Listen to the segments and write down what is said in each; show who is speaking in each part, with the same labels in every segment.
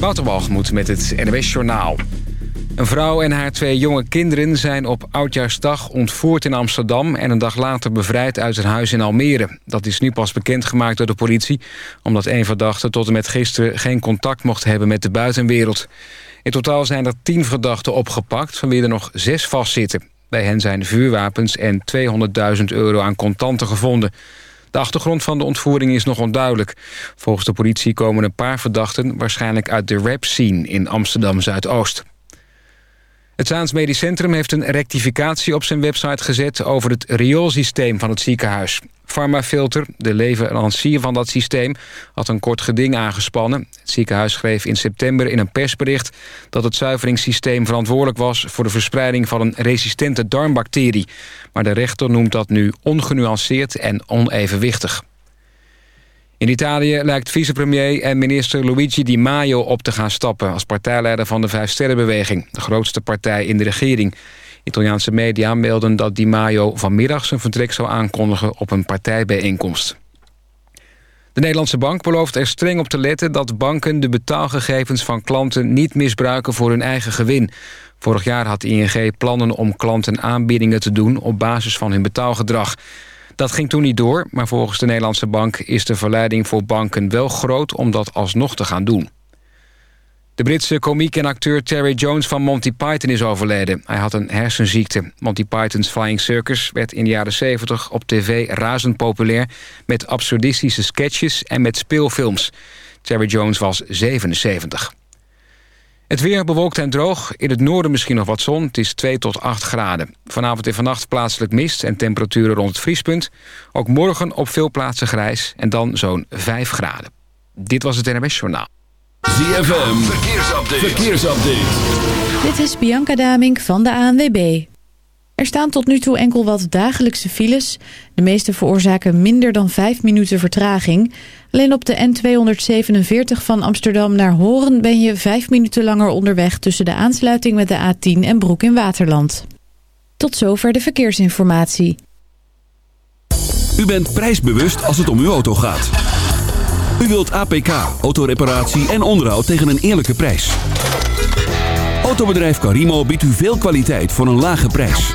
Speaker 1: Waterwalgemoed met het NWS Journaal. Een vrouw en haar twee jonge kinderen zijn op Oudjaarsdag ontvoerd in Amsterdam... en een dag later bevrijd uit een huis in Almere. Dat is nu pas bekendgemaakt door de politie... omdat een verdachte tot en met gisteren geen contact mocht hebben met de buitenwereld. In totaal zijn er tien verdachten opgepakt, van wie er nog zes vastzitten. Bij hen zijn vuurwapens en 200.000 euro aan contanten gevonden... De achtergrond van de ontvoering is nog onduidelijk. Volgens de politie komen een paar verdachten... waarschijnlijk uit de rap scene in Amsterdam-Zuidoost. Het Zaans Medisch Centrum heeft een rectificatie op zijn website gezet... over het rioolsysteem van het ziekenhuis. Pharmafilter, de leverancier van dat systeem, had een kort geding aangespannen. Het ziekenhuis schreef in september in een persbericht... dat het zuiveringssysteem verantwoordelijk was... voor de verspreiding van een resistente darmbacterie. Maar de rechter noemt dat nu ongenuanceerd en onevenwichtig. In Italië lijkt vicepremier en minister Luigi Di Maio op te gaan stappen... als partijleider van de Vijfsterrenbeweging, de grootste partij in de regering. Italiaanse media melden dat Di Maio vanmiddag zijn vertrek zou aankondigen op een partijbijeenkomst. De Nederlandse bank belooft er streng op te letten dat banken de betaalgegevens van klanten niet misbruiken voor hun eigen gewin. Vorig jaar had ING plannen om klanten aanbiedingen te doen op basis van hun betaalgedrag. Dat ging toen niet door, maar volgens de Nederlandse bank is de verleiding voor banken wel groot om dat alsnog te gaan doen. De Britse komiek en acteur Terry Jones van Monty Python is overleden. Hij had een hersenziekte. Monty Python's Flying Circus werd in de jaren 70 op tv razend populair... met absurdistische sketches en met speelfilms. Terry Jones was 77. Het weer bewolkt en droog. In het noorden misschien nog wat zon. Het is 2 tot 8 graden. Vanavond en vannacht plaatselijk mist en temperaturen rond het vriespunt. Ook morgen op veel plaatsen grijs en dan zo'n 5 graden. Dit was het NMS Journaal.
Speaker 2: ZFM, verkeersupdate. verkeersupdate.
Speaker 3: Dit is Bianca Damink van de ANWB. Er staan tot nu toe enkel wat dagelijkse files. De meeste veroorzaken minder dan 5 minuten vertraging. Alleen op de N247 van Amsterdam naar Horen ben je 5 minuten langer onderweg... tussen de aansluiting met de A10 en Broek in Waterland. Tot zover de verkeersinformatie.
Speaker 2: U bent prijsbewust als het om uw auto gaat. U wilt APK, autoreparatie en onderhoud tegen een eerlijke prijs. Autobedrijf Carimo biedt u veel kwaliteit voor een lage prijs.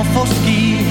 Speaker 4: não
Speaker 5: fosse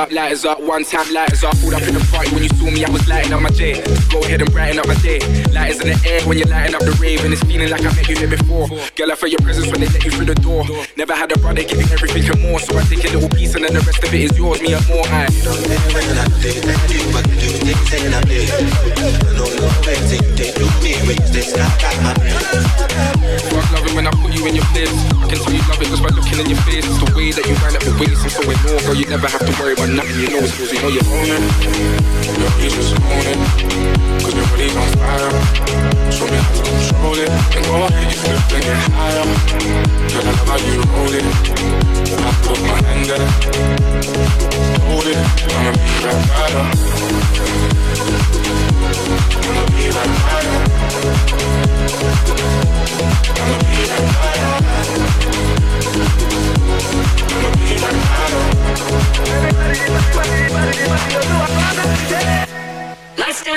Speaker 5: up, lighters up, one time lighters up. Pulled up in the party when you saw me, I was lighting up my day. Go ahead and brighten up my day. Lighters in the air when you're lighting up the rave, and it's feeling like I met you here before. Girl, I felt your presence when they let you through the door. Never had a brother give you everything and more, so I take a little piece and then the rest of it is yours. Me and more. I Fuck loving when I put you in your place. I can tell you love it just by looking in your face. It's the way that you wind up your waist. I'm so in awe, girl. You never have to worry about nothing. You know it's yours. You know
Speaker 4: own. Cause on fire. Show me how to control it. And go ahead, you flip and get higher. Girl, I love you hold it. I put my hand there. Hold it. I'ma be right you. I'ma be. I'ma be right by. I'ma be right by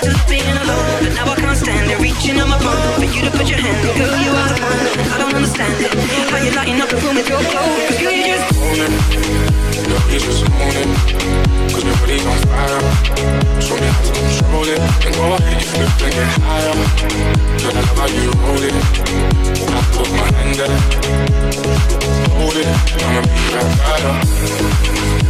Speaker 6: Being alone, but now I can't stand it. Reaching on my phone for you to put your hand. Girl, you are the one, I don't understand it. How you lighting up the room with your glow? Cause girl, you just
Speaker 4: own it. Your peace just own it. Cause your body's on fire. Show me how to control it. And go ahead, you flip and get higher. Girl, I love how you hold it. I put my hand there. Hold it. I'ma be right you.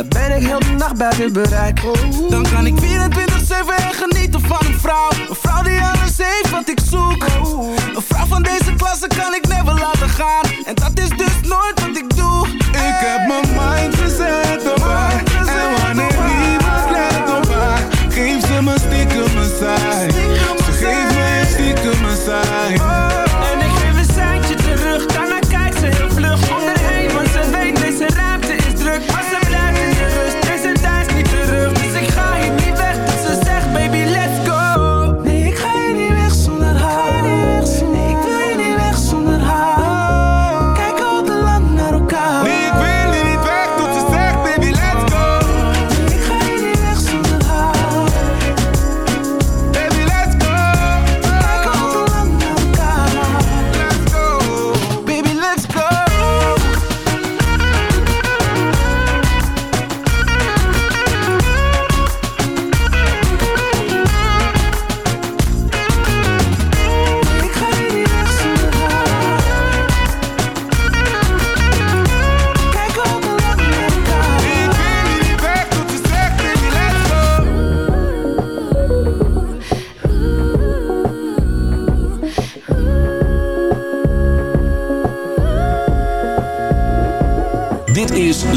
Speaker 7: Dan ben ik heel de nacht buiten bereik. Dan kan ik 24-7 genieten van een vrouw. Een vrouw die alles heeft wat ik zoek. Een vrouw van deze klasse kan ik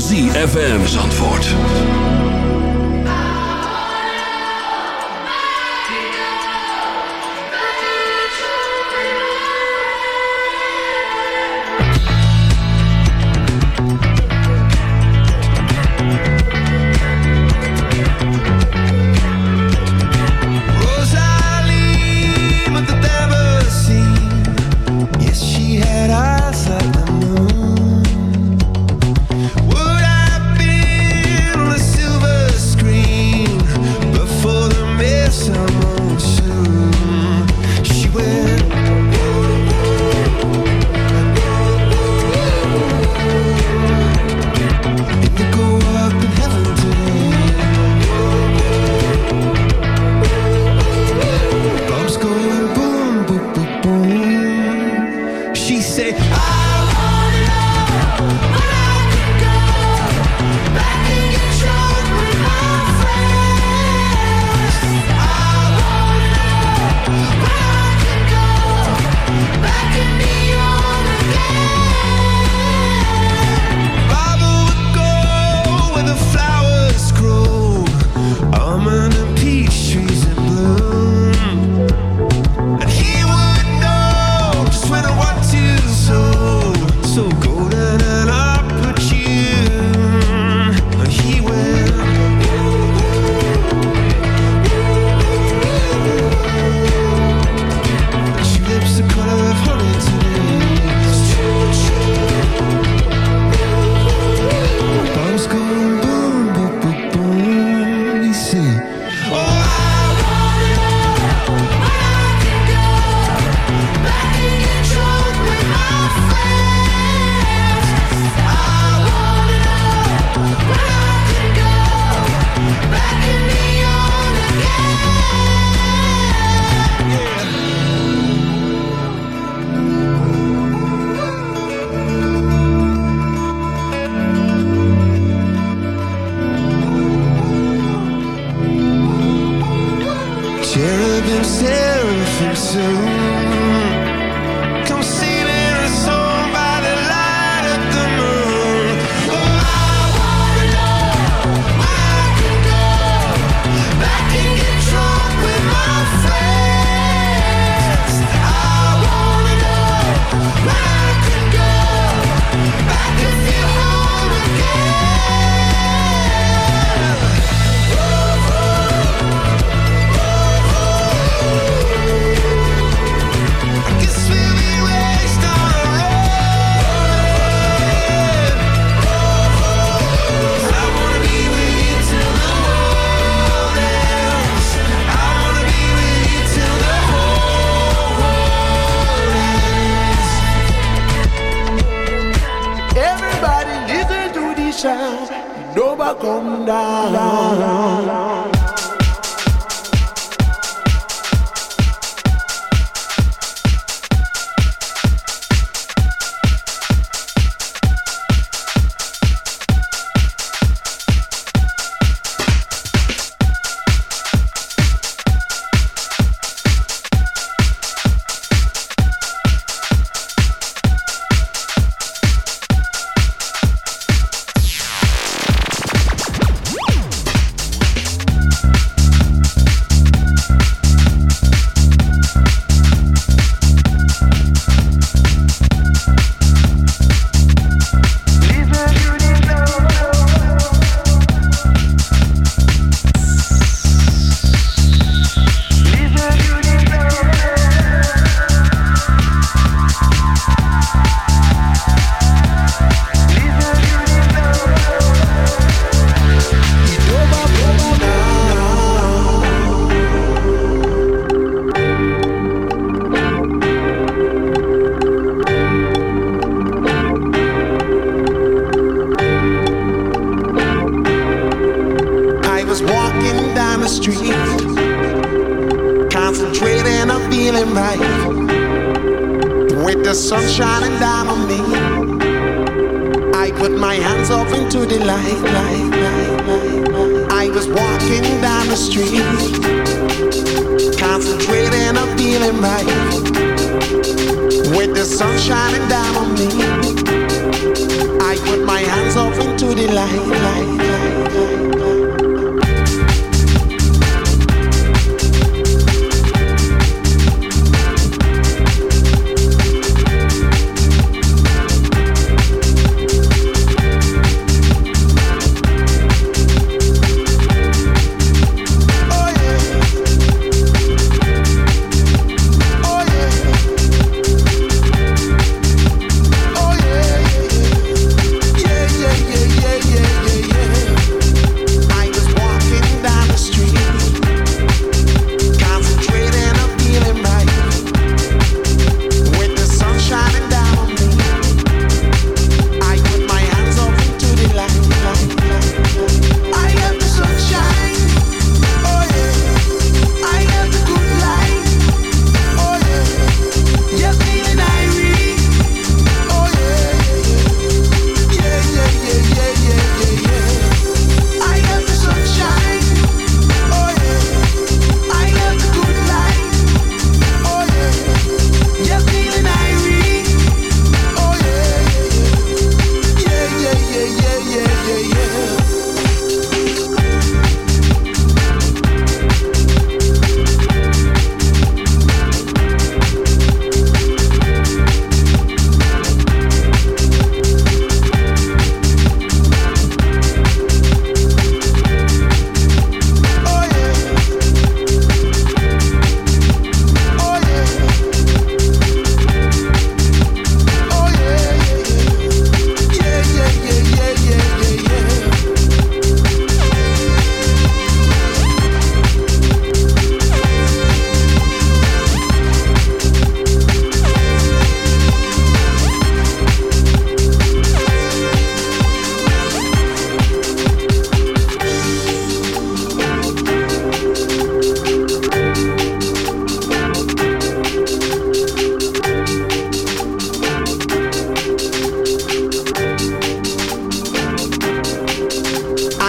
Speaker 8: ZFM Zandvoort.